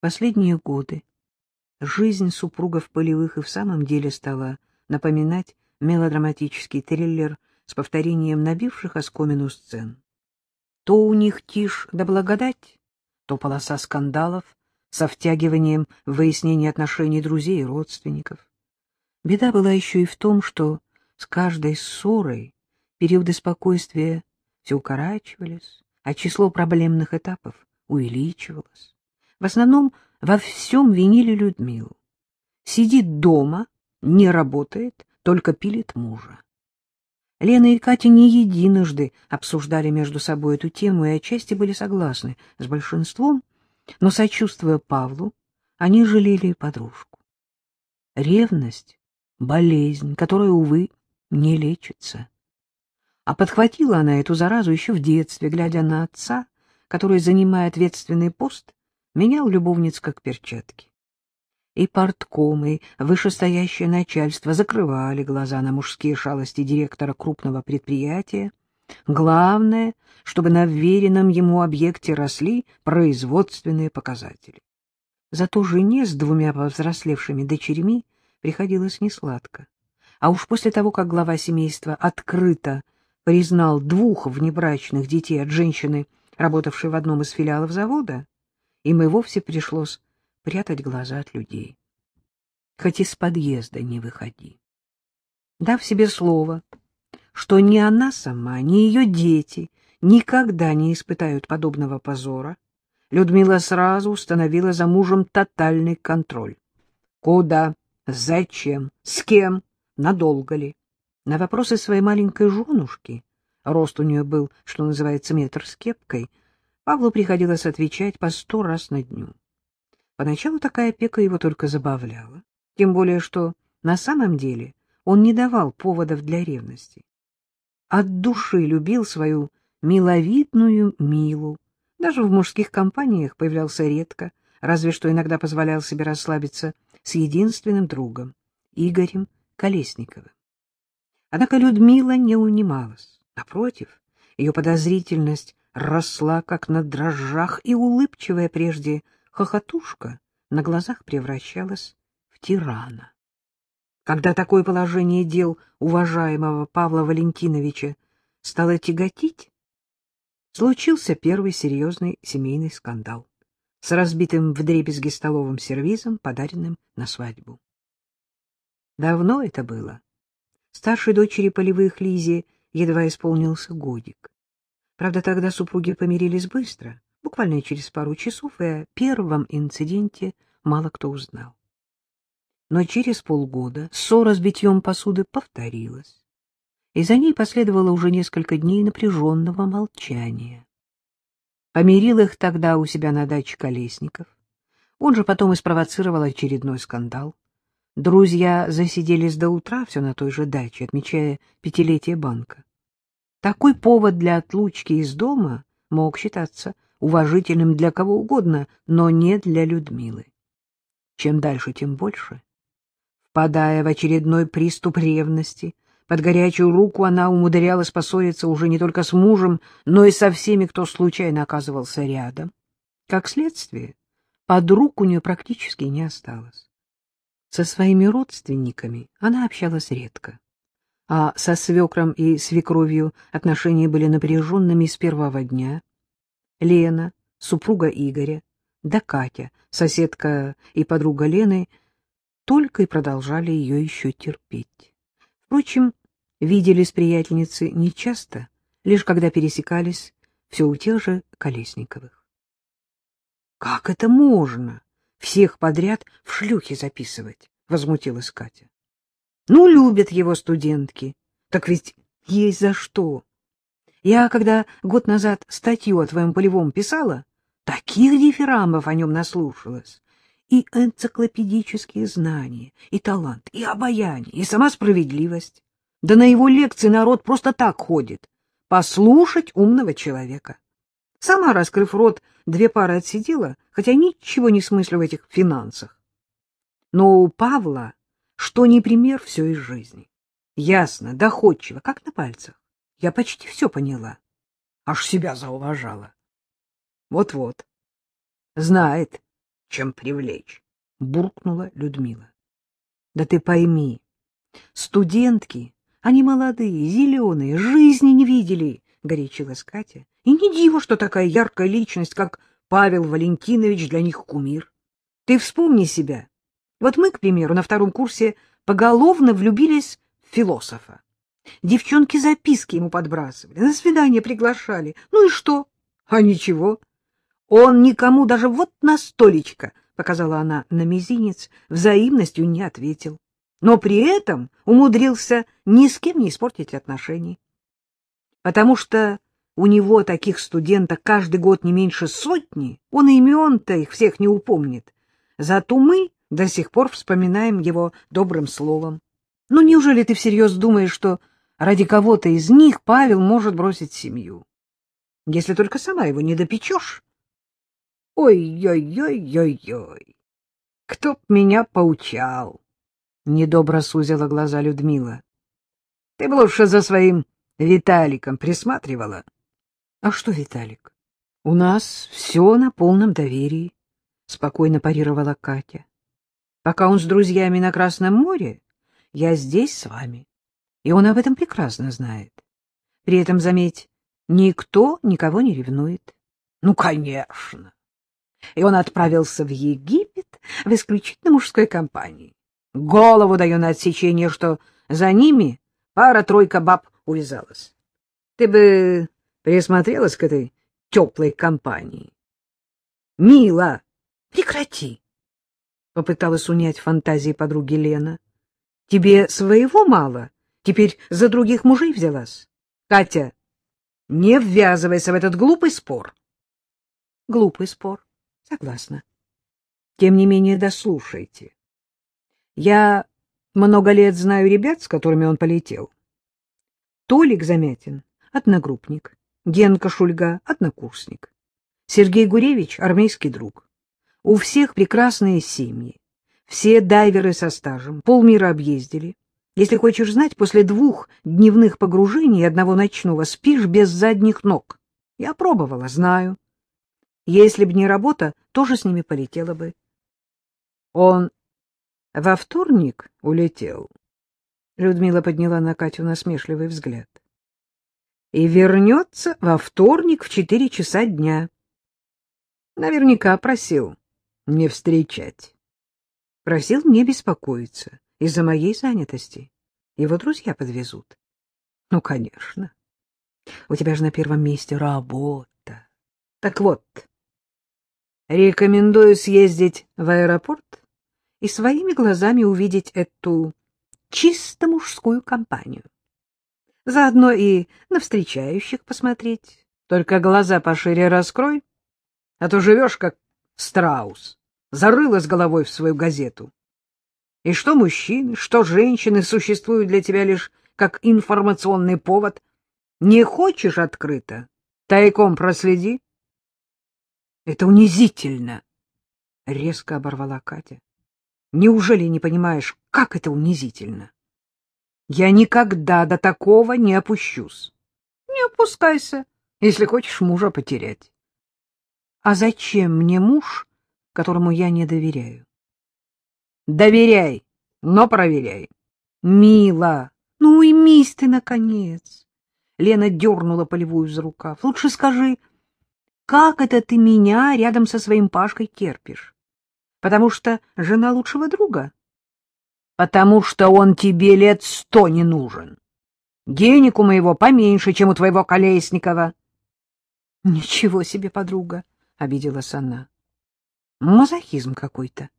Последние годы жизнь супругов полевых и в самом деле стала напоминать мелодраматический триллер с повторением набивших оскомину сцен. То у них тишь да благодать, то полоса скандалов со втягиванием в выяснение отношений друзей и родственников. Беда была еще и в том, что с каждой ссорой периоды спокойствия все укорачивались, а число проблемных этапов увеличивалось. В основном во всем винили Людмилу. Сидит дома, не работает, только пилит мужа. Лена и Катя не единожды обсуждали между собой эту тему и отчасти были согласны с большинством, но, сочувствуя Павлу, они жалели подружку. Ревность — болезнь, которая, увы, не лечится. А подхватила она эту заразу еще в детстве, глядя на отца, который, занимая ответственный пост, менял любовниц как перчатки. И портком, и вышестоящее начальство закрывали глаза на мужские шалости директора крупного предприятия. Главное, чтобы на вверенном ему объекте росли производственные показатели. Зато жене с двумя повзрослевшими дочерьми приходилось несладко. А уж после того, как глава семейства открыто признал двух внебрачных детей от женщины, работавшей в одном из филиалов завода, им и вовсе пришлось прятать глаза от людей. Хоть из подъезда не выходи. Дав себе слово, что ни она сама, ни ее дети никогда не испытают подобного позора, Людмила сразу установила за мужем тотальный контроль. Куда? Зачем? С кем? Надолго ли? На вопросы своей маленькой женушки, рост у нее был, что называется, метр с кепкой, Павлу приходилось отвечать по сто раз на дню. Поначалу такая опека его только забавляла, тем более что на самом деле он не давал поводов для ревности. От души любил свою миловидную Милу, даже в мужских компаниях появлялся редко, разве что иногда позволял себе расслабиться с единственным другом, Игорем Колесниковым. Однако Людмила не унималась. Напротив, ее подозрительность росла, как на дрожжах, и улыбчивая прежде хохотушка на глазах превращалась в тирана. Когда такое положение дел уважаемого Павла Валентиновича стало тяготить, случился первый серьезный семейный скандал с разбитым вдребезги столовым сервизом, подаренным на свадьбу. Давно это было. Старшей дочери полевых Лизе едва исполнился годик. Правда, тогда супруги помирились быстро, буквально через пару часов, и о первом инциденте мало кто узнал. Но через полгода ссора с битьем посуды повторилась, и за ней последовало уже несколько дней напряженного молчания. Помирил их тогда у себя на даче Колесников. Он же потом и спровоцировал очередной скандал. Друзья засиделись до утра все на той же даче, отмечая пятилетие банка. Такой повод для отлучки из дома мог считаться уважительным для кого угодно, но не для Людмилы. Чем дальше, тем больше. Впадая в очередной приступ ревности, под горячую руку она умудрялась поссориться уже не только с мужем, но и со всеми, кто случайно оказывался рядом. Как следствие, подруг у нее практически не осталось. Со своими родственниками она общалась редко, а со свекром и свекровью отношения были напряженными с первого дня. Лена, супруга Игоря, да Катя, соседка и подруга Лены, только и продолжали ее еще терпеть. Впрочем, виделись приятельницы нечасто, лишь когда пересекались все у тех же Колесниковых. — Как это можно? всех подряд в шлюхи записывать, — возмутилась Катя. — Ну, любят его студентки. Так ведь есть за что. Я, когда год назад статью о твоем полевом писала, таких дифирамбов о нем наслушалась. И энциклопедические знания, и талант, и обаяние, и сама справедливость. Да на его лекции народ просто так ходит. Послушать умного человека. Сама, раскрыв рот, две пары отсидела, хотя ничего не смыслю в этих финансах. Но у Павла, что не пример, все из жизни. Ясно, доходчиво, как на пальцах. Я почти все поняла. Аж себя зауважала. Вот-вот. Знает, чем привлечь, — буркнула Людмила. — Да ты пойми, студентки, они молодые, зеленые, жизни не видели, — горячилась Катя. — И не диво, что такая яркая личность, как Павел Валентинович, для них кумир. Ты вспомни себя. Вот мы, к примеру, на втором курсе поголовно влюбились в философа. Девчонки записки ему подбрасывали, на свидание приглашали. Ну и что? А ничего. Он никому даже вот на столечко, показала она на мизинец, взаимностью не ответил. Но при этом умудрился ни с кем не испортить отношений. Потому что у него таких студенток каждый год не меньше сотни, он имен-то их всех не упомнит. Зато мы до сих пор вспоминаем его добрым словом. Ну, неужели ты всерьез думаешь, что ради кого-то из них Павел может бросить семью? Если только сама его не допечешь. Ой-ой-ой-ой-ой, кто б меня поучал? Недобро сузила глаза Людмила. Ты бы лучше за своим Виталиком присматривала. А что, Виталик? У нас все на полном доверии, спокойно парировала Катя. Пока он с друзьями на Красном море, я здесь с вами. И он об этом прекрасно знает. При этом, заметь, никто никого не ревнует. Ну, конечно. И он отправился в Египет в исключительно мужской компании. Голову даю на отсечение, что за ними пара-тройка баб увязалась. Ты бы присмотрелась к этой теплой компании. Мила, прекрати! Попыталась унять фантазии подруги Лена. Тебе своего мало? Теперь за других мужей взялась? Катя, не ввязывайся в этот глупый спор. Глупый спор. Согласна. Тем не менее, дослушайте. Я много лет знаю ребят, с которыми он полетел. Толик Замятин — одногруппник, Генка Шульга — однокурсник, Сергей Гуревич — армейский друг. У всех прекрасные семьи, все дайверы со стажем, полмира объездили. Если хочешь знать, после двух дневных погружений и одного ночного спишь без задних ног. Я пробовала, знаю. Если б не работа, тоже с ними полетела бы. Он во вторник улетел. Людмила подняла на Катю насмешливый взгляд. И вернется во вторник в четыре часа дня. Наверняка просил не встречать. Просил не беспокоиться из-за моей занятости. Его друзья подвезут. Ну, конечно. У тебя же на первом месте работа. Так вот, рекомендую съездить в аэропорт и своими глазами увидеть эту чисто мужскую компанию. Заодно и на встречающих посмотреть. Только глаза пошире раскрой, а то живешь как страус, зарылась головой в свою газету. И что мужчины, что женщины существуют для тебя лишь как информационный повод. Не хочешь открыто? Тайком проследи. Это унизительно, — резко оборвала Катя. Неужели не понимаешь, как это унизительно? Я никогда до такого не опущусь. Не опускайся, если хочешь мужа потерять. А зачем мне муж, которому я не доверяю? Доверяй, но проверяй. Мила, ну уймись ты, наконец. Лена дернула полевую за рукав. Лучше скажи, как это ты меня рядом со своим Пашкой терпишь? Потому что жена лучшего друга? Потому что он тебе лет сто не нужен. Денег у моего поменьше, чем у твоего Колесникова. — Ничего себе, подруга, — обиделась она. — Мазохизм какой-то.